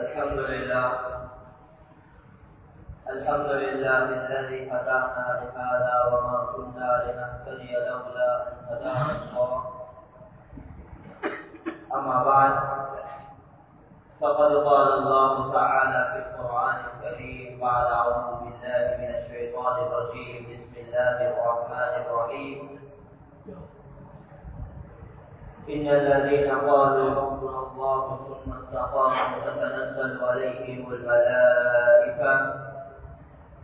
الحمد لله. الحمد لله الذي هدانا لهذا وما كنا لنهتدي لولا أن هدانا الله. أما بعد فقد قال الله تعالى في القرآن الكريم بعد اعوذ بالله من الشيطان الرجيم بسم الله الرحمن الرحيم إن الذين قالوا ربنا الله ثم استقاموا تتنزل عليهم الملائكة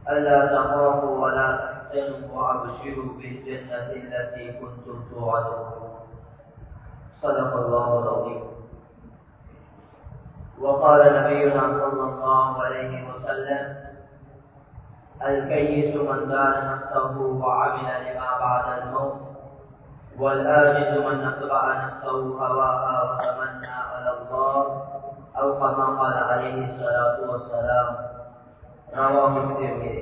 ألا تخافوا ولا تحزنوا وأبشروا بالجنة التي كنتم توعدون. صدق الله العظيم. وقال نبينا صلى الله عليه وسلم الكيس من دان نفسه وعمل لما بعد الموت والآجز من أتبع نفسه هواها وتمنى على الله أو كما قال عليه الصلاة والسلام رواه الترمذي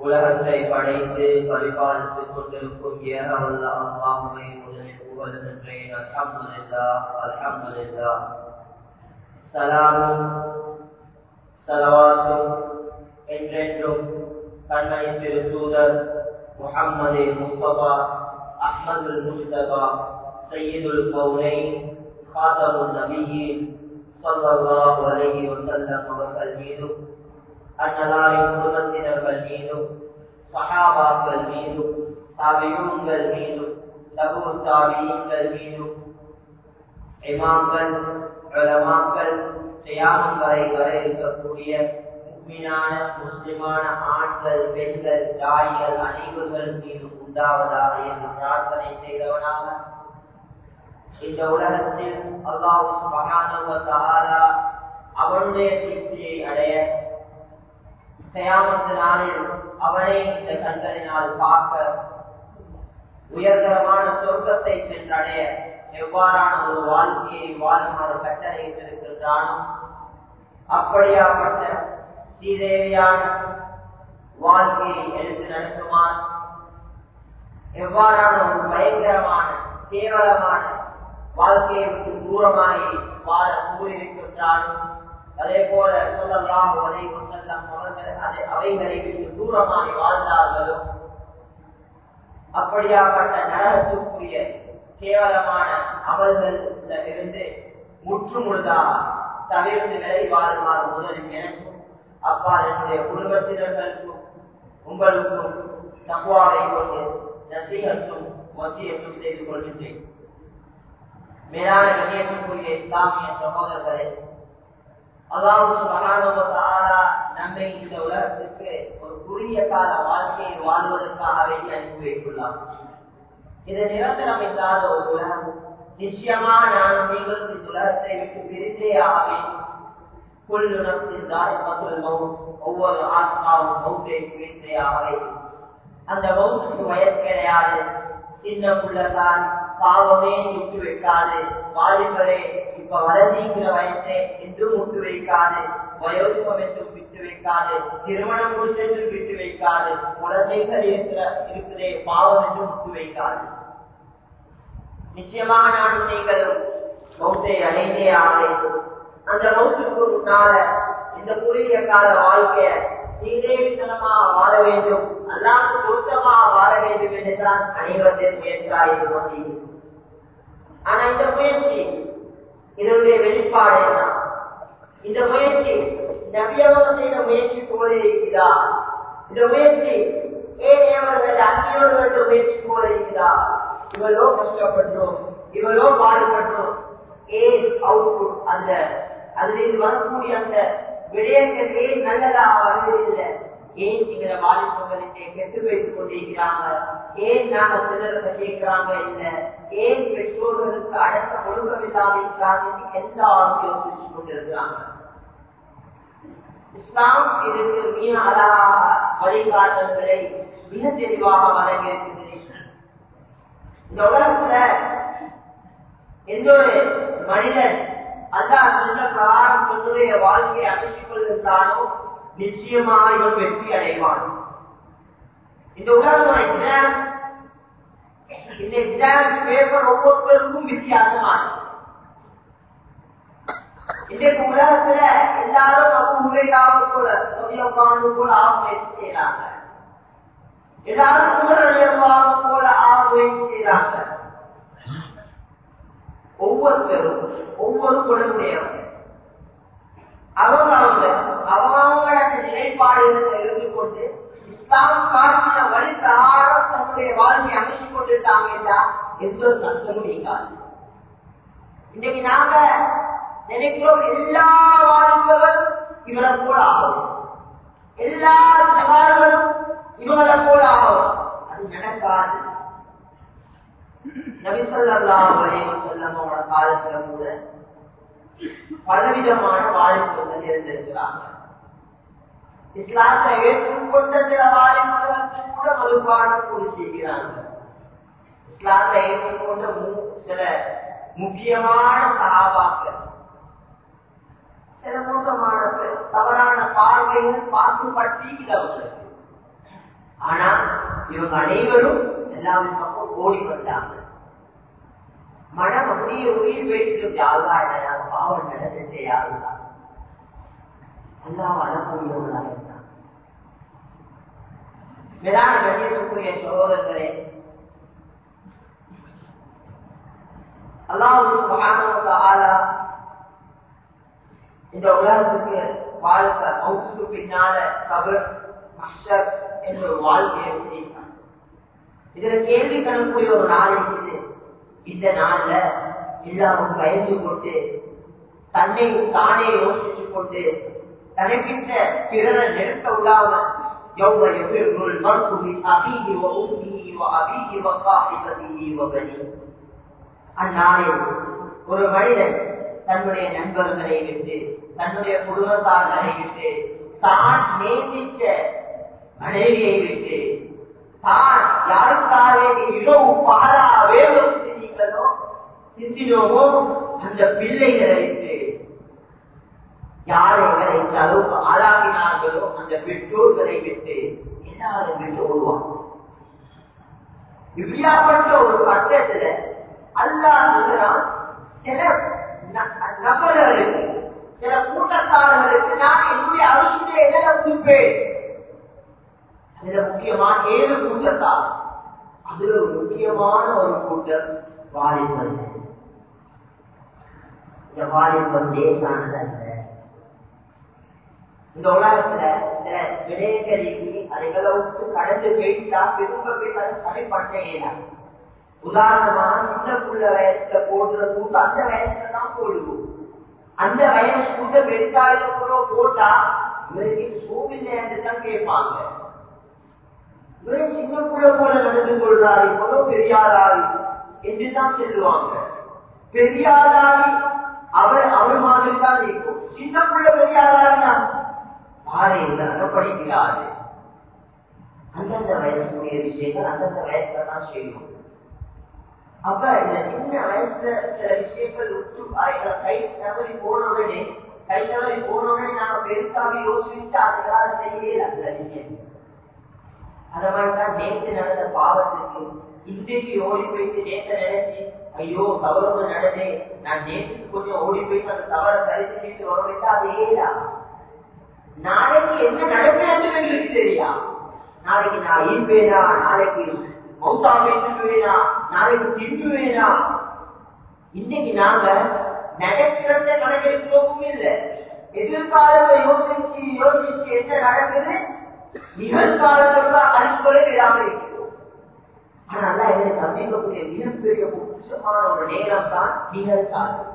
உலகத்தை படைத்து பரிபாலித்துக் கொண்டிருக்கும் ஏகவல்ல அல்லாஹுவை முதலில் புகழ்கின்றேன் அல்ஹம்துலில்லா அல்ஹம்துலில்லா சலாமும் சலவாத்தும் என்றென்றும் கண்மணி திரு தூதர் محمد المصطفى احمد المجتبى سيد القولين خاتم النبيين صلى الله عليه وسلم وسلمين அன்னலாரின் குடும்பத்தினர்கள் மீதும் சஹாபாக்கள் மீதும் தாபியூன்கள் மீதும் தபு தாபியீன்கள் மீதும் இமாம்கள் உலமாக்கள் தியாகம் வரை வர இருக்கக்கூடிய முக்மினான முஸ்லிமான ஆண்கள் பெண்கள் தாய்கள் அனைவர்கள் மீது உண்டாவதாக என்று பிரார்த்தனை செய்தவனாக இந்த உலகத்தில் அல்லாஹு சுபகான அவனுடைய திருப்தியை அடைய தயாமத்து நாளில் அவனை இந்த கண்களினால் பார்க்க உயர்தரமான சொர்க்கத்தை சென்றடைய எவ்வாறான ஒரு வாழ்க்கையை வாழுமாறு கட்டளையிட்டிருக்கின்றானோ? அப்படியாப்பட்ட ஸ்ரீதேவியான வாழ்க்கையை எடுத்து நடத்துமான் எவ்வாறான ஒரு பயங்கரமான கேவலமான வாழ்க்கையை விட்டு தூரமாகி வாழ கூறியிருக்கின்றான் அதே போல சொல்லலாம் அதை செல்லம் அவர்கள் அதை அவைகளை விட்டு தூரமாகி வாழ்ந்தார்களோ அப்படியாப்பட்ட நரகத்துக்குரிய கேவலமான அமல்கள் இருந்து முற்று முழுதாக தவிர்த்து விலை வாழ்வார் முதலில் எனக்கும் அப்பா என்னுடைய குடும்பத்தினர்களுக்கும் உங்களுக்கும் தகுவாவை கொண்டு நசீகத்தும் வசியத்தும் செய்து கொள்கின்றேன். மேலான கண்ணியத்திற்குரிய இஸ்லாமிய சகோதரர்களே அதாவது மகாணவத்தாரா நம்மை இந்த உலகத்திற்கு ஒரு குறுகிய கால வாழ்க்கையை வாழ்வதற்காகவே அனுப்பி வைத்துள்ளார். இது நிரந்தரம் இல்லாத ஒரு உலகம். நிச்சயமாக நான் நீங்கள் இந்த உலகத்தை விட்டு பிரித்தே ஆக வேண்டும் குள்ளு நப்சின் தாய்மத்துல் மவுத் ஒவ்வொரு ஆத்மாவும் மவுத்தை பிரித்தே ஆக அந்த மவுத்துக்கு வயசு கிடையாது சின்ன உள்ளதான் பாவமே விட்டு வைக்காது வாலிபரே இப்ப வளர்ந்திங்கிற வயசே என்றும் விட்டு வைக்காது வயோதிபம் என்றும் விட்டு வைக்காது திருமணம் முடிச்சென்றும் விட்டு வைக்காது குழந்தைகள் இருக்கிற இருக்கிறே பாவம் என்றும் விட்டு வைக்காது நிச்சயமாக நானும் நீங்களும் மௌத்தை அடைந்தே ஆக அந்த மௌத்துக்கு முன்னால இந்த குறுகிய கால வாழ்க்கைய சீரேவித்தனமா வாழ வேண்டும். அல்லாது பொருத்தமா வாழ வேண்டும் என்றுதான் அனைவரின் முயற்சியாக கொண்டீங்க ஆனா இந்த முயற்சி இதனுடைய வெளிப்பாடு என்ன? இந்த முயற்சி நபியவர்கள் செய்த முயற்சி போல இருக்கிறதா? இந்த முயற்சி ஏனையவர்கள் அந்நியவர்கள் முயற்சி போல இருக்கிறா இவளோ கஷ்டப்பட்டோம் இவளோ பாடுபட்டோம். ஏன் அவுட்புட் அந்த அதில் வரக்கூடிய அந்த விடயங்களே ஏன் நல்லதாக வருவதில்லை ஏன் எங்களை வாலிபங்களிலே கெட்டு வைத்துக் கொண்டிருக்கிறாங்க? ஏன் நாங்க சிலருக்கு கேட்கிறாங்க இல்ல ஏன் பெற்றோர்களுக்கு அடக்க ஒழுங்கமில்லாத எந்த ஆளும் யோசிச்சு கொண்டிருக்கிறாங்க. இஸ்லாம் இதற்கு மிக அழகாக வழிகாட்டல்களை மிக தெளிவாக வழங்கியிருக்கின்றன இந்த உலகத்துல எந்த ஒரு மனிதன் அல்லாஹ் சொன்ன பிரகாரம் தன்னுடைய வாழ்க்கையை அமைத்துக் கொள்கின்றானோ நிச்சயமாக இவன் வெற்றி அடைவான். இந்த உலகம் எக்ஸாம் இந்த எக்ஸாம் பேப்பர் ஒவ்வொருத்தருக்கும் வித்தியாசமானது. இன்றைக்கு உலகத்துல எல்லாரும் நம்ம உரையாக போல சொதியப்பானு போல ஆக முயற்சி செய்யறாங்க எல்லாரும் போல ஆக முயற்சி செய்யறாங்க ஒவ்வொருத்தரும் ஒவ்வொரு குழந்தையவங்க அவங்க அவங்க அவங்க அந்த நிலைப்பாடுகளை இருந்து கொண்டு இஸ்லாம் காட்டின வழி பிரகாரம் தன்னுடைய வாழ்க்கையை அமைத்துக் கொண்டிருந்தாங்கன்னா எந்த ஒரு கஷ்டமும் நீங்காது இன்னைக்கு நாங்க நினைக்கிறோம் எல்லா வாழ்ந்தவரும் இவரை போல ஆகும் எல்லா சவால்களும் இவங்களை போல ஆகும் அது நடக்காது. நபிசல்லாம் செல்லமோட காலத்துல கூட பலவிதமான வாய்ப்புகள் இருந்திருக்கிறாங்க இஸ்லாத்தை ஏற்றுக்கொண்ட சில வாய்ப்புகளுக்கு கூட மறுபான கூறி செய்கிறாங்க இஸ்லாத்தை ஏற்றுக்கொண்ட சில முக்கியமான சகாபாக்கள் சில மோசமான தவறான பார்வைகள் பார்த்து இடம் ஆனா இவங்க அனைவரும் எல்லாமே பக்கம் ஓடி வந்தாங்க மனம் அப்படியே உயிர் வைத்து யாருதா என்ன பாவம் நடந்துட்டு யாருதா எல்லாம் வளர்க்கூடியவர்களாக இருந்தாங்க மேலான கண்ணியத்துக்குரிய சகோதரர்களே அல்லாஹ் இந்த உலகத்துக்கு வாழ்க்கை மவுத்துக்கு பின்னால கபர் மஷர் என்ற ஒரு வாழ்க்கையை செய்தார் இதுல கேள்வி கணக்குரிய ஒரு நாள் இருக்குது இந்த நாள்ல எல்லாரும் பயந்து கொண்டு தன்னை தானே யோசிச்சு கொண்டு தனக்கிட்ட பிறரை நிறுத்த விடாம يوم يفر المرء من أخيه وأمه وأبيه وصاحبته وبنيه அந்நாளில் ஒரு மனிதன் தன்னுடைய நண்பர்களை விட்டு தன்னுடைய குடும்பத்தார்களை விட்டு தான் நேசித்த மனைவியை விட்டு தான் யாருக்காக இரவு பாலா வேகம் சிந்திக்கிறதோ சிந்தினோமோ அந்த பிள்ளைகளை விட்டு யாரை இந்த அளவுக்கு ஆளாகினார்களோ அந்த பெற்றோர்களை விட்டு எல்லாரும் விட்டு ஓடுவாங்க இப்படியாப்பட்ட ஒரு கட்டத்துல அல்லாஹ் சில நபர்களுக்கு சில கூட்டத்தாரர்களுக்கு நான் என்னுடைய அவசியத்தை என்ன கொடுப்பேன் அதுல முக்கியமான ஏழு கூட்டத்தார் அதுல ஒரு முக்கியமான ஒரு கூட்டம் வாலிபன் இந்த வாலிபன் லேசானது அல்ல. இந்த உலகத்துல சில விடயங்களுக்கு அதுகளை விட்டு கடந்து போயிட்டா திரும்ப போய் அதை சரி பண்ண இயலாது உதாரணமா சின்ன வயசுல போடுற கூட்டு அந்த வயசுல தான் போடுவோம். அந்த வயசு கூட்ட பெருசாயிரம் கூட போட்டா இவருக்கு சூழ்நிலை என்று தான் கேட்பாங்க. இவரை போல நடந்து கொள்றாரு இவ்வளவு பெரியாராரி என்று தான் பெரியாராரி அவர் அவர் மாதிரி தான் இருக்கும். சின்ன புள்ள பெரியாராரினா பாறையில் படிக்கிறாரு. அந்தந்த வயசுக்குரிய விஷயங்கள் அந்தந்த வயசுல தான் செய்யும் அப்ப இந்த சின்ன வயசுல சில விஷயங்கள் விட்டு கை தவறி போன உடனே கை தவறி போன உடனே நாம பெருசாக யோசிச்சு அதுக்காக செய்யவே அந்த விஷயம். அத நேற்று நடந்த பாவத்துக்கு இன்றைக்கு ஓடி போயிட்டு நேற்று நினைச்சு ஐயோ தவறு நடந்தே. நான் நேற்று கொஞ்சம் ஓடி போயிட்டு அந்த தவறை சரி செஞ்சுட்டு வர வைத்தா அதே நாளைக்கு என்ன நடக்கிறது எங்களுக்கு தெரியா? நாளைக்கு நான் ஈர்ப்பேனா நாளைக்கு மௌத்தாவை தின்னுவேனா நாளைக்கு தின்னுவேனா இன்னைக்கு நாங்க நடக்கிறத கணக்கெடுக்கிறோமும் இல்லை? எதிர்காலத்தை யோசிச்சு யோசிச்சு என்ன நடக்குது? நிகழ்காலத்தில் அனுப்பவே விடாம இருக்கிறோம் ஆனால் எனக்கு சந்திக்கக்கூடிய மிகப்பெரிய முக்கியமான ஒரு நேரம் தான் நிகழ்காலம்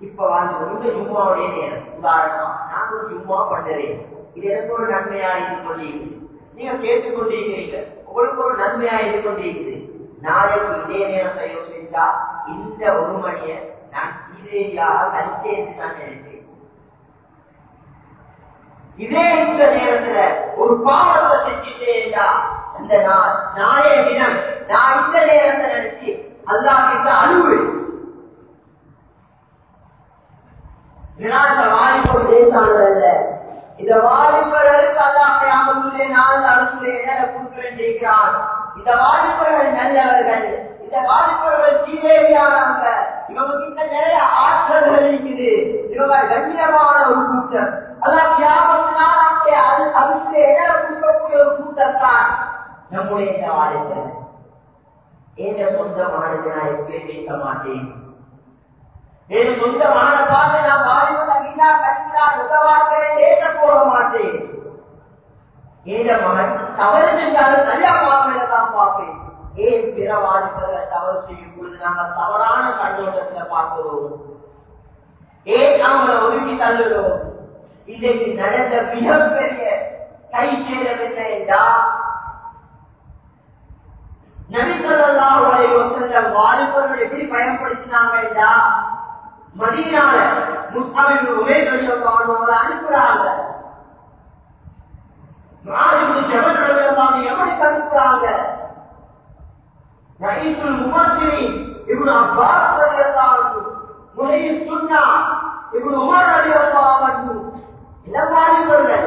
இப்ப வாழ்ந்து இந்த ஜும்மாவுடைய நேரம். உதாரணமா நான் ஒரு ஜும்மா பண்றேன் இது எனக்கு ஒரு நன்மையா இது கொண்டிருக்குது நீங்க கேட்டுக்கொண்டிருக்கிறீங்க. உங்களுக்கு ஒரு நன்மையா இது கொண்டிருக்குது நாளைக்கு இதே நேரத்தை யோசிச்சா இந்த ஒரு மணியை நான் சீதையாக தனிச்சேர்ந்து நான் நினைக்கிறேன் இதே இந்த நேரத்துல ஒரு பாவத்தை இருந்தா அந்த நாள் நாளைய தினம். நான் இந்த நேரத்தை நினைச்சு அல்லாஹ் அழுவேன் வாலிபர் தேசானதல்ல இந்த வாலிபர்களுக்கு அல்லாமையாகவே நான் அரசுலே என்ன கொடுக்க வேண்டியிருக்கிறான் இந்த வாலிபர்கள் நல்லவர்கள். இந்த வாலிபர்கள் சீதேவியானவங்க இவங்க கிட்ட நிறைய ஆற்றல்கள் இருக்குது. இவங்க கண்ணியமான ஒரு கூட்டம். அதான் அது அதுக்கு இடம் கொடுக்கக்கூடிய ஒரு நம்முடைய இந்த வாழ்க்கை எந்த சொந்த நான் எப்படி பேச மாட்டேன்? என் சொந்த மான நான் கட்டினா உதவாக்கிறேன் மாட்டேன். ஏத மகன் தவறு செஞ்சாலும் சரியா பார்க்கல தான் பார்ப்பேன். ஏன் பிற தவறு செய்யும் பொழுது நாங்கள் தவறான கண்ணோட்டத்தில் பார்க்கிறோம். ஏன் நாம ஒதுக்கி தள்ளுகிறோம்? இன்றைக்கு நடந்த மிகப்பெரிய கை சேதம் என்ன என்றால் நபிசல்லாஹுடைய செல்லம் வாலிபர்கள் எப்படி பயன்படுத்தினாங்க என்றா? மதியனால முஸ்தாவின் உபயோகம் சொல்லுவாங்க அனுப்புறாங்க. அனுப்புறாங்க இவ்வளவு அப்பா முறையில் சொன்னா இவ்வளவு உமர் அலி அல்லாமன் இளம் வாலிபர்கள்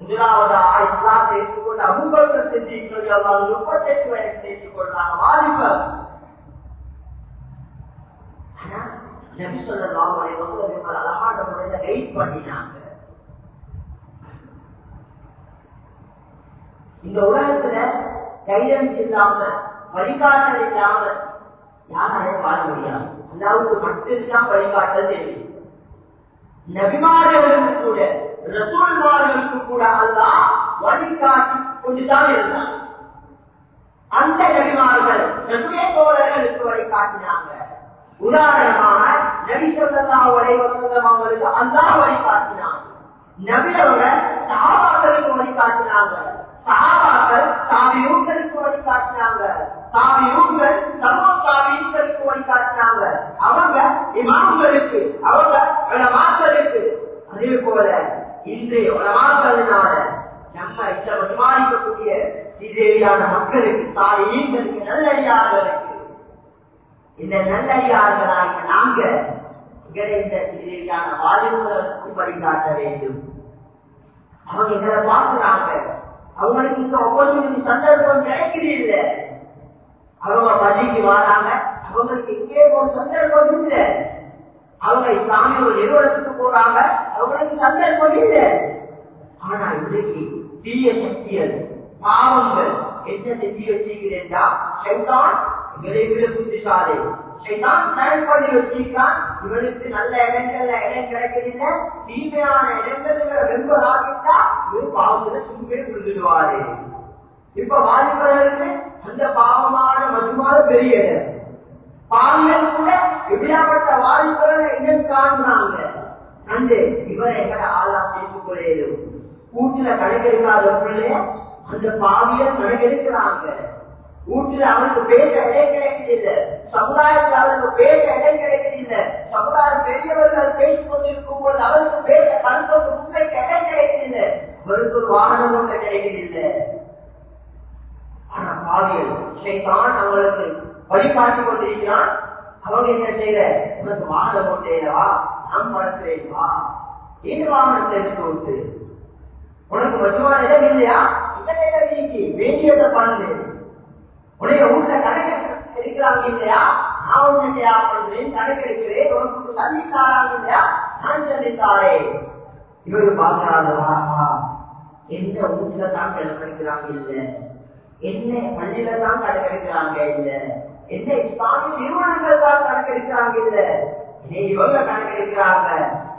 முதலாவதாக இஸ்லாத்தை ஏற்றுக்கொண்ட அபுபக்கர் சித்திக் ரலியல்லாஹு முப்பத்தெட்டு வயசு ஏற்றுக்கொண்டாங்க வாலிபர் அழகான முறையில வெயிட் பண்ணினாங்க. இந்த உலகத்துல கைடன்ஸ் இல்லாம வழிகாட்டல் இல்லாம யாராலையும் வாழ முடியாது. அல்லாவுக்கு மட்டும்தான் வழிகாட்டல் தெரியும். நபிமார்களுக்கு கூட ரசூல்மார்களுக்கு கூட அல்லாஹ் வழிகாட்டி கொண்டுதான் இருந்தான். அந்த நபிமார்கள் நம்முடைய தோழர்களுக்கு வழிகாட்டினாங்க. உதாரணமாக நபி சொல்லலாம் வலைவசம் அவங்களுக்கு அல்லாஹ் வழிகாட்டினாங்க. நபியவங்க சாபாக்களுக்கு வழிகாட்டினாங்க. சஹாபாக்கள் தாவியூர்களுக்கு வழிகாட்டினாங்க தாவியூர்கள் சமூக தாவியூர்களுக்கு வழிகாட்டினாங்க அவங்க இமாம்களுக்கு அவங்க உலமாக்களுக்கு. அதே போல இன்றைய உலமாக்களினால நம்ம இந்த சீதேவியான மக்களுக்கு தாயீங்களுக்கு நல்லடியார்களுக்கு. இந்த நல்லடியார்களாக நாங்க எங்களை இந்த சீதேவியான வாழ்வுகளுக்கு வழிகாட்ட வேண்டும். அவங்க எங்களை பார்க்கிறாங்க அவங்களுக்கு இந்த ஆப்பர்ச்சுனிட்டி சந்தர்ப்பம் கிடைக்கிறது இல்லை. அவங்க பள்ளிக்கு வராங்க அவங்களுக்கு எங்கே ஒரு சந்தர்ப்பம் இல்லை. அவங்க இஸ்லாமிய ஒரு நிறுவனத்துக்கு போறாங்க அவங்களுக்கு சந்தர்ப்பம் இல்லை. ஆனா இன்றைக்கு தீய சக்திகள் பாவங்கள் என்ன செஞ்சு வச்சிருக்கிறேன்டா சைத்தான் விட புத்திசாலி. சைத்தான் பண்ணி வச்சிருக்கான். இவனுக்கு நல்ல இடங்கள்ல இடம் கிடைக்கிறீங்க தீமையான இடங்கள்ல ரொம்ப ஆகிட்டா இவர் பாவத்துல சும்மே விழுந்துடுவாரு இப்ப வாலிபர்களுக்கு அந்த பாவமான மதுமான பெரிய இடம் பாவிகள் கூட எப்படியாப்பட்ட வாலிபர்களை இடம் காண்கிறாங்க அந்த இவரை எங்கட ஆளா சேர்த்து கொள்ளையிலும் கூட்டுல கணக்கெடுக்காத பிள்ளைய அந்த பாவியல் கணக்கெடுக்கிறாங்க வீட்டுல அவனுக்கு பேச இடம் கிடைக்கல சமுதாயத்தில் அவனுக்கு பேச இடம் கிடைக்கல சமுதாயம் பெரியவர்கள் பேசிக் கொண்டிருக்கும் போது அவருக்கு பேச கருத்தோடு உண்மை இடம் கிடைக்கல அவருக்கு ஒரு வாகனம் ஒன்று கிடைக்கல ஆனா பாவியல் சைத்தான் அவங்களுக்கு வழிகாட்டி கொண்டிருக்கிறான். அவங்க என்ன செய்யற உனக்கு வாகனம் போட்டேவா நான் படத்துலேன் வா. ஏன் வாகனத்தை எடுத்து உனக்கு மதுவான இடம் இல்லையா? இந்த இடம் இன்னைக்கு வேண்டியதை பண்ணு உடைய ஊர்ல கணக்கு எடுக்கிறாங்க இல்லையா? நான் ஒண்ணு செய்யா பண்றேன் கணக்கு எடுக்கிறேன் உனக்கு சந்தித்தாராங்க இல்லையா? நான் சந்தித்தாரே. இவரு பார்க்கிறாங்களா எந்த ஊர்ல தான் கணக்கெடுக்கிறாங்க இல்ல? என்ன பள்ளியில தான் கணக்கெடுக்கிறாங்க இல்ல? என்ன இஸ்லாமிய நிறுவனங்கள் தான் கணக்கெடுக்கிறாங்க இல்ல? இவங்க கணக்கெடுக்கிறாங்க?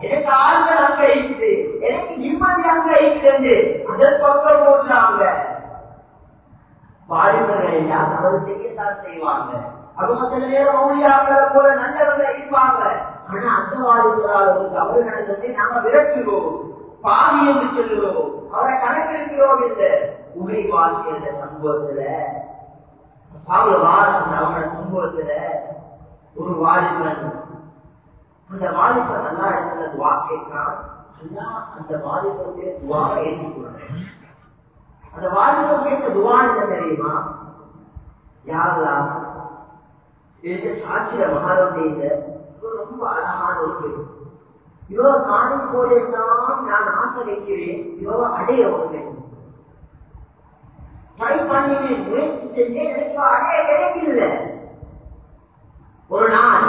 எனக்கு ஆறுதல் அங்க இருக்குது. எனக்கு நிம்மதி அங்க இருக்குது. அதன் பக்கம் போடுறாங்க வாலிபர்கள் எல்லாம் தவறு செய்யத்தான் செய்வாங்க. அவங்க சில நேரம் மௌலியாக்களை போல நல்லவங்க இருப்பாங்க. ஆனா அந்த வாலிபராளர்கள் தவறு நடந்ததை நாம விரட்டுவோம் பாவி என்று சொல்லுவோம் அவரை கணக்கெடுக்கிறோம் இல்லை உகை வாசி என்ற சம்பவத்துல சாவு வாரம் அவனோட சம்பவத்துல ஒரு வாலிபன் அந்த வாலிபன் நல்லா இடத்துல துவா கேட்கிறான் அந்த வாலிபத்தை துவா ஏற்றுக்கொள்றேன் அந்த வாலிபம் கேட்ட துவான் என்ன தெரியுமா? யாரெல்லாம் சாட்சிய மகாரோடைய ரொம்ப அழகான ஒரு பெண். இவ காணும் போதெல்லாம் நான் ஆசை வைக்கிறேன். இவ அடைய ஒரு ட்ரை பண்ணினேன். முயற்சி செஞ்சேன். எனக்கு அடைய கிடைக்கல ஒரு நாள்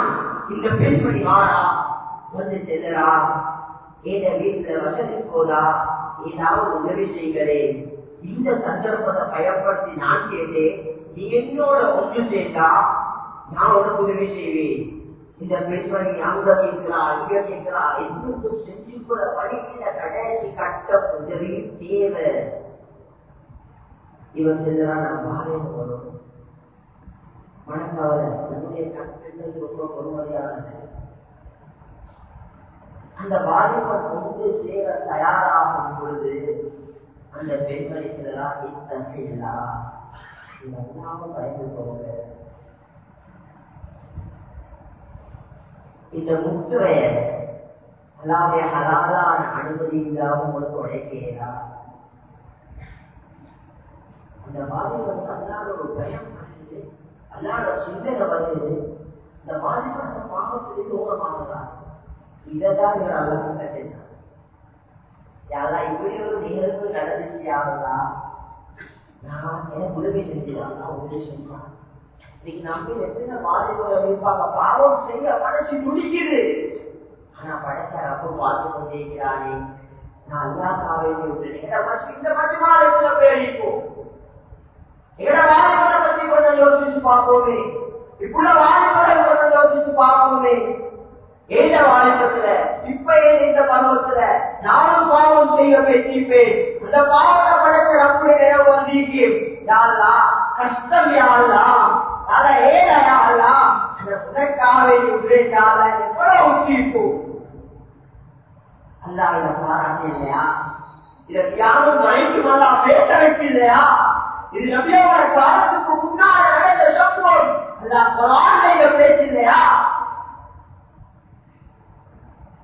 இந்த பெண்மணி வாரா வந்து செல்லரா என் வீட்டுல வசதி போதா? ஏதாவது உதவி செய்கிறேன். இந்த சந்தர்ப்பத்தை பயன்படுத்தி நான் கேட்டேன் நீ என்னோட ஒன்று சேர்ந்தா நான் உனக்கு உதவி செய்வேன். இந்த பெண்மணி அங்க கேட்கிறா இங்க கேட்கிறா எதுவும் செஞ்சு கூட வழியில கடைசி கட்ட உதவி தேவை. இவன் செஞ்சா நான் மாறேன் வரும் மனக்கவலை நம்முடைய கட்டங்கள் ரொம்ப பொறுமதியானது அந்த பாதிப்பை கொண்டு அந்த பெண்மணி செல்லலாம் இத்தகையா இதெல்லாம் பயந்து போங்க இந்த முத்துவைய அல்லாவுடைய ஹலாலான அனுமதி இல்லாம உங்களுக்கு உடைக்கலாம் அந்த பாதிப்பு அல்லாத ஒரு பயம் வருது அல்லாத சிந்தனை வருது இந்த பாதிப்பு அந்த பாவத்திலே தூரமாகதான் இதைதான் இவர் அல்லாமல் கட்டினார் யாரா இப்படி ஒரு நிகழ்வு நடந்துச்சு யாரா நான் எனக்கு உதவி செஞ்சிடாங்க உதவி செஞ்சான் இன்னைக்கு நம்ம எத்தனை வாலிபர்கள் இருப்பாங்க? பாவம் செய்ய மனசு முடிக்குது ஆனா படைச்ச அப்போ பார்த்து கொண்டிருக்கிறானே நான் அல்லா காவேரி விட்டுறேன் இந்த மத்தியமான பேர் இப்போ எங்கட வாலிபரை பத்தி கொஞ்சம் யோசிச்சு பார்ப்போமே. இப்படி வாலிபரை கொஞ்சம் யோசிச்சு பார்ப்போமே. ஏந்த வாலிபத்துல? இப்ப ஏன் இந்த பருவத்துல? நானும் பாவம் செய்ய பேசிப்பேன். அந்த பாவத்தை படைச்ச நம்முடைய நினைவு வந்திருக்கு யாரா கஷ்டம் யாரா அத ஏதா யாரா அந்த உனக்காக விடுறேன் எவ்வளவு ஊட்டிப்போம் அல்லா இத பாராட்டி இல்லையா? இதற்கு யாரும் மனைக்கு நல்லா பேச வைக்க இல்லையா? இது நம்பியோட காலத்துக்கு முன்னால நடந்த சம்பவம். அல்லா பேச இல்லையா?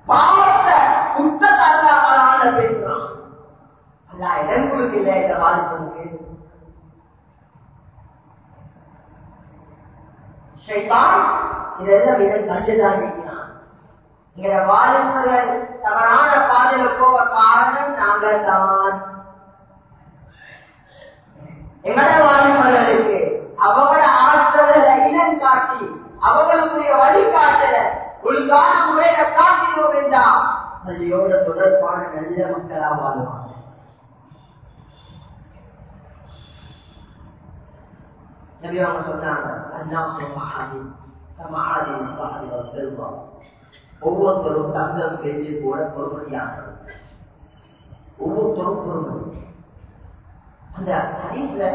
பாவத்தை பேசுறான். அல்லா இடம் கொடுக்கல இந்த பாதிப்புக்கு ஷைத்தான் இதெல்லாம் கண்டுதான் இருக்கிறான். எங்களை தவறான பாதையில போக காரணம் நாங்க தான் எங்களை வாழ்ந்தவர்களுக்கு அவங்களோட ஆற்றலை இனம் காட்டி அவங்களுக்குரிய வழிகாட்டல ஒழுங்கான முறையில காட்டினோம் என்றா பள்ளியோட தொடர்பான நல்ல மக்களா வாழ்வாங்க நபி அவங்க சொன்னாங்க அண்ணா சொன்னாதி சமாதி சாதி செல்வம் ஒவ்வொருத்தரும் தங்கம் பெஞ்சு கூட பொறுமதியானது ஒவ்வொருத்தரும் பொறுமதி அந்த ஹரீஸ்ல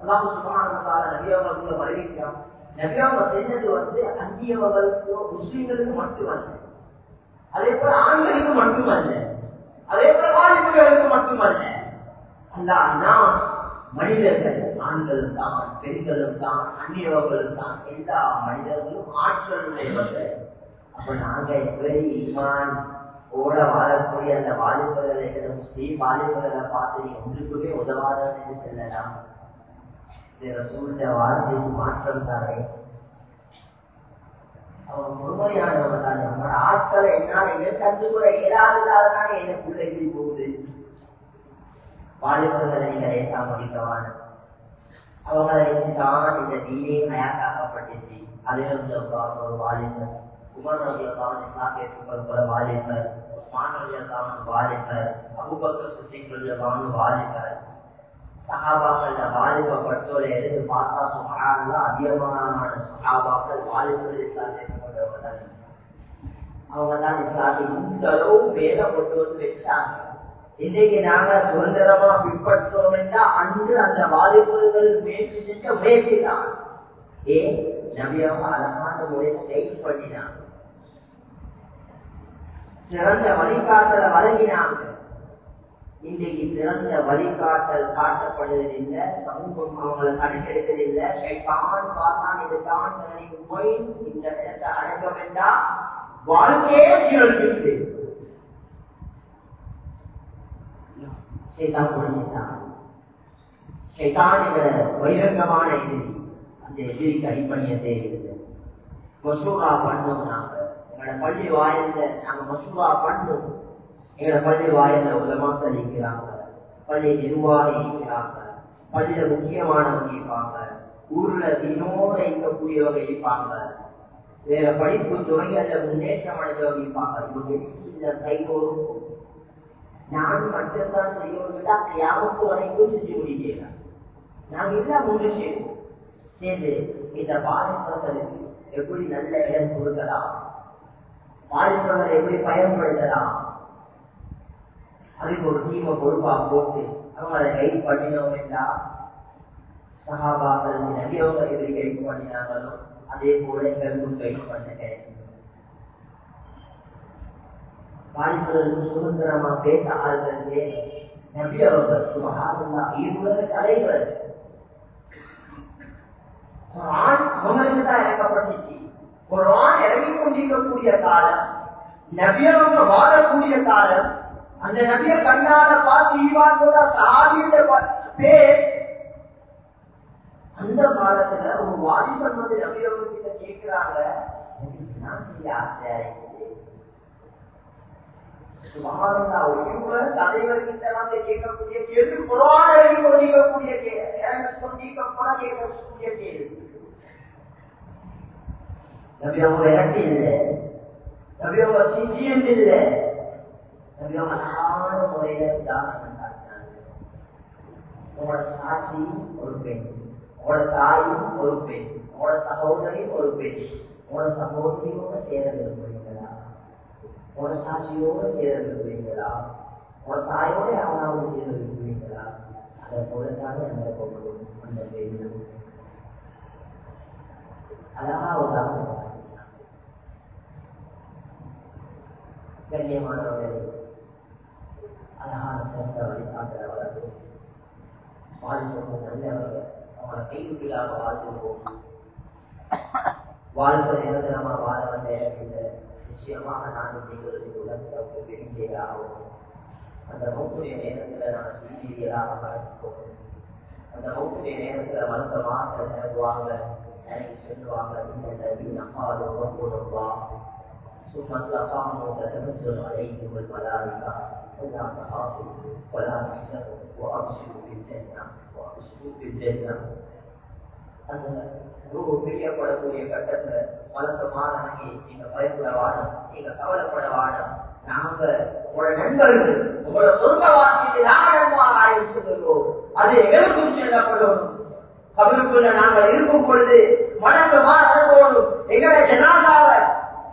அல்லாஹ் சுபஹானஹு நபியவர்களுக்கு வருவிக்கிறான் நபியவங்க செஞ்சது வந்து அந்தியவர்களுக்கு முஸ்லீம்களுக்கு மட்டுமல்ல அதே போல ஆண்களுக்கு மட்டுமல்ல அதே போல வாலிபர்களுக்கு மட்டுமல்ல அல்லா மனிதர்கள் ஆண்களும் தான் பெண்களும் தான் அந்நியவர்களும் தான் எல்லா மனிதர்களும் ஆற்றல் உடையவர்கள் அப்ப நாங்க எப்படி ஈமான் ஓட வாழக்கூடிய அந்த வாலிபர்களை ஸ்ரீ வாலிபர்களை பார்த்து நீங்க ஒன்றுக்குமே உதவாதான் என்று செல்லலாம். சூழ்நிலை வாழ்க்கைக்கு மாற்றம் தானே அவன் முழுமையானவங்க தான். அவனோட ஆட்களை என்னால் என்ன கண்டு கூட இயலாததால் என்ன பிள்ளைக்கு போகுது வாலிபர்களை நீங்க லேசா முடிக்கவான அவங்களை தான் இந்த நீரே நயாக்காக்கப்பட்டுச்சு அதே வந்து ஒரு வாலிபர் உமர் ரலியல்லாஹு இஸ்லாம் ஏற்றுக்கொள்ளப்பட வாலிபர் உஸ்மான் ரலியல்லாஹு வாலிபர் அபூபக்கர் சித்திக் ரலியல்லாஹு வாலிபர் சகாபாக்கள் வாலிப பட்டோரை எடுத்து பார்த்தா சுகாரெல்லாம் அதிகமான சகாபாக்கள் வாலிபர்கள் இஸ்லாம் ஏற்றுக்கொண்டவர்கள் அவங்க தான் இஸ்லாத்தை இந்த அளவு வேதப்பட்டு வந்து வச்சாங்க. இன்னைக்கு நாங்க சுதந்திரமா பின்பற்றோம் என்றால் அன்று அந்த வாலிபர்கள் முயற்சி செஞ்ச முயற்சி தான் ஏன் நபியாக அழகான முறையை கைது பண்ணினாங்க. சிறந்த வழிகாட்டலை வழங்கினாங்க. இன்றைக்கு சிறந்த வழிகாட்டல் காட்டப்படுவதில்லை சமூகம் அவங்களை கணக்கெடுப்பதில்லை ஷைத்தான் பார்த்தான் இதுதான் எனக்கு போய் இந்த இடத்தை அடக்க வேண்டாம் வாழ்க்கையே சீரழிச்சு சைத்தான் புரிஞ்சுட்டான் என்ற பகிரங்கமான எதிரி அந்த எதிரிக்கு தேவையில்லை மசூரா பண்ணோம் நாங்க. எங்களோட பள்ளி வாயில நாங்க மசூரா பண்ணோம் ஏழை பள்ளி வாயில உலமாக்கள் நிற்கிறாங்க. பள்ளி நிர்வாகி இருக்கிறாங்க பள்ளியில முக்கியமானவங்க இருப்பாங்க. ஊர்ல தினோட இருக்கக்கூடியவங்க இருப்பாங்க. வேற படிப்பு துறைகள்ல முன்னேற்றம் அடைஞ்சவங்க இவங்க இந்த கைகோரும் நான் மட்டும்தான் செய்யணும்னா கியாமத்து வரைக்கும் செஞ்சு முடிக்கலாம் நாங்க எல்லாம் ஒன்று செய்வோம். சேர்ந்து இந்த பாதிப்பவர்களுக்கு எப்படி நல்ல இடம் கொடுக்கலாம்? பாதிப்பவர்களை எப்படி பயன்படுத்தலாம்? அதுக்கு ஒரு டீமை பொறுப்பாக போட்டு. அவங்க அதை கைட் பண்ணினோம் என்றால் சகாபாக்கள் நபியவங்க எப்படி கைட் பண்ணினாங்களோ அதே போல எங்களுக்கும் கைட் பண்ண கிடைக்கும். வாலிபர்கள் சுதந்திரமா பேச ஆள்கள் நபி அவர்கள் சுமகாதுல்லா இருவர் தலைவர். குரான் அவங்களுக்கு தான் இறக்கப்பட்டுச்சு. குரான் இறங்கிக் கொண்டிருக்கக்கூடிய காலம் நபியவங்க வாழக்கூடிய காலம் அந்த நபிய கண்ணால பார்த்து ஈவானோட சாதிய பேர். அந்த காலத்துல ஒரு வாலிபன் வந்து நபியவங்க கிட்ட கேட்கிறாங்க தலைவர்கிட்ட கேட்கக்கூடிய கேள்வி குரான் கேள்வி கேட்கக்கூடிய கேள்வி. நபி அவங்க இல்லை நபி அவங்க சிஜியம் இல்லை. நபி அவங்க அழகான முறையில உதாரணம் காட்டினாங்க உங்களோட சாட்சி ஒரு பெண் உங்களோட தாயும் ஒரு பெண் உங்களோட சகோதரியும் ஒரு பெண் உங்களோட சகோதரியோட சேர விரும்புறீங்களா உங்களோட சாட்சியோட சேர விரும்புறீங்களா உங்களோட தாயோட யாராவது சேர விரும்புறீங்களா அதை போலத்தானே அந்த பொருள் அந்த பெண்ணும் அழகாவதாக கண்ணியமானவர்களே அழகான சிறந்த வழிகாட்டுறவர்கள் வாழ்க்கை நல்லவர்கள் அவங்களை கைவிடாம வாழ்ந்துருவோம் வாழ்க்கை நிரந்தரமா வாழ வந்த இடத்துல நிச்சயமாக நான் நீங்கள் உலகத்தை பெருங்கியாகும் அந்த மூக்குடைய நேரத்துல நான் சீரியலாக மறப்போம் அந்த மௌத்துடைய நேரத்துல மறந்த மாற்ற நிரப்புவாங்க எனக்கு சொல்லுவாங்க இந்த நபி நம்மால் உறவுவா ثم تلقاهم تتنزل عليهم الملائكة ولا تخافوا ولا تحزنوا وأبشروا بالجنة وأبشروا بالجنة அந்த ரூபு பிரியப்படக்கூடிய கட்டத்துல வழக்கமான நீங்க பயப்பட வாடம் நீங்க கவலைப்பட வாடம் நாங்க உங்களோட நண்பர்கள் உங்களோட சொந்த வாசித்து நாடகமாக ஆய்வு சொல்லுவோம் அது எங்களுக்கும் செல்லப்படும் கபருக்குள்ள நாங்கள் இருக்கும் பொழுது வணக்கமா நடக்கணும் எங்களை ஜனாதாவ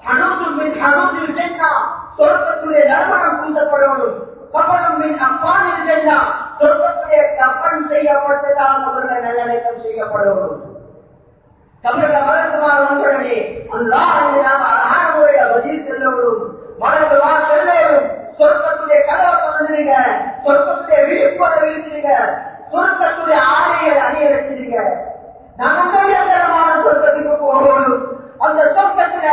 ஹனூசும் மின் ஹனூசில் சொர்க்கத்துடைய நறுமணம் பூசப்படணும். கபலும் அப்பானில் சென்னா சொர்க்கத்துடைய கப்பன் செய்யப்பட்டதால் அவர்கள் நல்லடக்கம் செய்யப்படணும். கபல வழக்கமாக வந்தவுடனே அல்லாஹ் நாம் அழகான முறையில பதில் செல்லவரும் வழக்கமா செல்லவரும் சொர்க்கத்துடைய கதவை திறந்துருங்க சொர்க்கத்துடைய விழிப்புணர்வை விழிச்சிருங்க சொர்க்கத்துடைய ஆடையை அணிய வச்சிருங்க நாங்கள் நிரந்தரமான சொர்க்கத்துக்கு போகணும்? அந்த சொர்க்கத்துல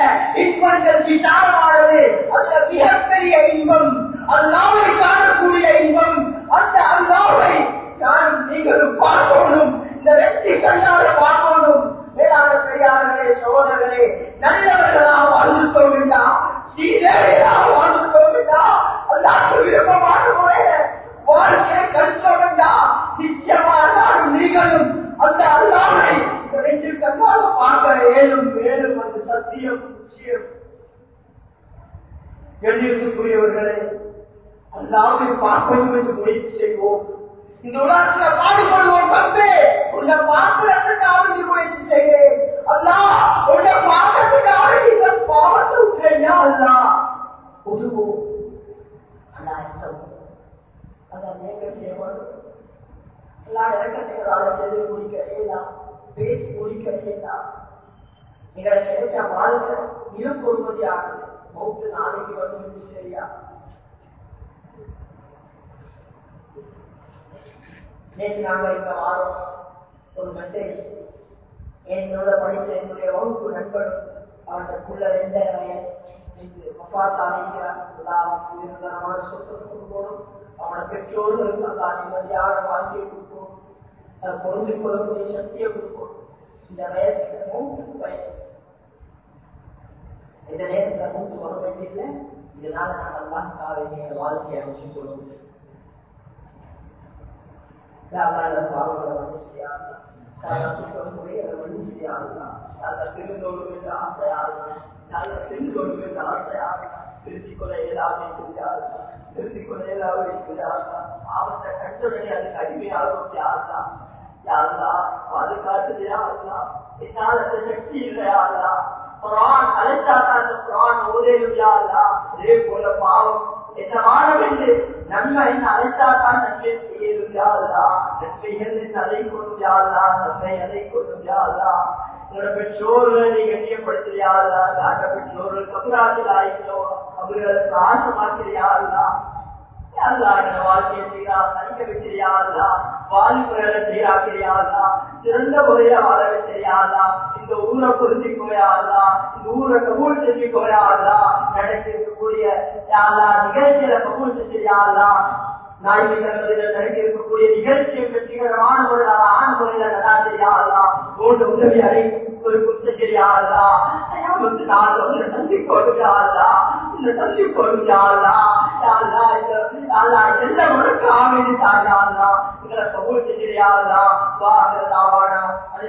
இன்பங்கள் விசாலமானது. அந்த மிகப்பெரிய இன்பம் அல்லாவை காணக்கூடிய இன்பம் அந்த அல்லாவை நான் நீங்களும் பார்க்கணும். இந்த வெற்றி கண்ணால பார்க்கணும். மேலான பெரியார்களே சகோதரர்களே நல்லவர்களாக வாழ்ந்துட்டோம் வேண்டாம் சீதையாக வாழ்ந்துட்டோம் வேண்டாம் அந்த விருப்பமான முறையில வாழ்க்கையை கழித்தோம் வேண்டாம் நிச்சயமாக நீங்களும் அந்த அல்லாவை கண்ணால பார்க்க ஏழும் மேலும் அந்த சத்தியம் நிச்சயம் எழுதியிருக்கக்கூடியவர்களே அல்லாமல் பார்ப்பதும் என்று முயற்சி செய்வோம். இந்த உலகத்துல பாடுபடுவோம் தம்பி உன்னை பார்க்கறதுக்கு அவனுக்கு முயற்சி செய்கிறேன் அல்லா உன்னை பார்க்கறதுக்காக அவனுக்கு இந்த பாவத்தை விட்டுறா அல்லா உதுவோம் அல்லா இஷ்டம் அதான் நீங்க செய்யணும் எல்லா இறக்கத்தைகளால செய்து முடிக்கிறேன் பேசி முடிக்கிறேன் எங்களை கிடைச்ச வாழ்க்கை மிக பொறுமதியானது மௌத்து நாளைக்கு வந்து சரியா? நேற்று நாங்கள் இந்த வாரம். ஒரு மெசேஜ் என்னோட படித்த என்னுடைய வகுப்பு நண்பன் அவனுக்குள்ள ரெண்டாயிரம் வயசு மப்பாத்தா அப்பா நிரந்தரமான சொத்து கொடுக்கணும் அவனோட பெற்றோர்களுக்கு அந்த நிம்மதியான வாழ்க்கையை கொடுக்கணும் பொருந்து கொள்ளக்கூடிய சக்தியை கொடுக்கும் இந்த வயசுல மூன்று வயசு இந்த நேரத்துல மூன்று வர வேண்டியதில்லை இதனால நான் அல்லாஹ் வேண்டிய வாழ்க்கையை அமைச்சு கொள்ளும் பாவங்களை வந்து செய்யாமல் சொல்லக்கூடிய வந்து செய்யாமல் நல்ல திருந்தோடு என்று ஆசையாக நல்ல திருந்தோடு என்று ஆசையாக திருத்திக் கொள்ள இயலாமல் இருக்கிறார் திருத்திக் கொள்ள இயலாமல் இருக்கிறார் ஆபத்தை கண்டவுடனே அதுக்கு அடிமையாக யாருதா பாதுகாத்து யாருதா என்னால் அந்த சக்தி இல்லையாருதா குரான் அழைச்சாதான் அந்த குரான் ஓதேலும் யாருதா போல பாவம் என்ன வாழவில்லை நன்மை என்ன அழைத்தாதான் நன்மை செய்யலும் யாருதா நன்மைகள் அதை கொண்டு யாருதா நன்மை அதை கொண்டு யாருதா உங்களோட பெற்றோர்களை நீ கண்ணியப்படுத்துறியாருதா காட்ட பெற்றோர்கள் கபராஜில் ஆயிட்டோ அவர்களுக்கு ஆசமாக்கிறியாருதா வாழ்க்கையை செய்யலாம் நடிக்க வச்சிருயாதா வாலிபுகளை செய்யாக்கிறியாதா சிறந்த முறையில இந்த ஊரை புரிஞ்சு போயாதா இந்த ஊரை கபூல் செஞ்சு போயாதா நடத்திருக்கக்கூடிய நிகழ்ச்சியில கபூல் செஞ்சிருயாதா ஞாயிற்றுக்கிழமையில நடக்க இருக்கக்கூடிய நிகழ்ச்சியை வெற்றிகரமான முறையில ஆண் முறையில நடாத்திரியாதா மூன்று உதவி அனைவருக்கும் செஞ்சிருயாதா வந்து நான் வந்து சந்திப்போடு யாரா இந்த சந்திப்போடு யாரா எல்லாம் உனக்கு ஆமீது தாயாரா எங்களை கபூல் வாங்க தாவானா அது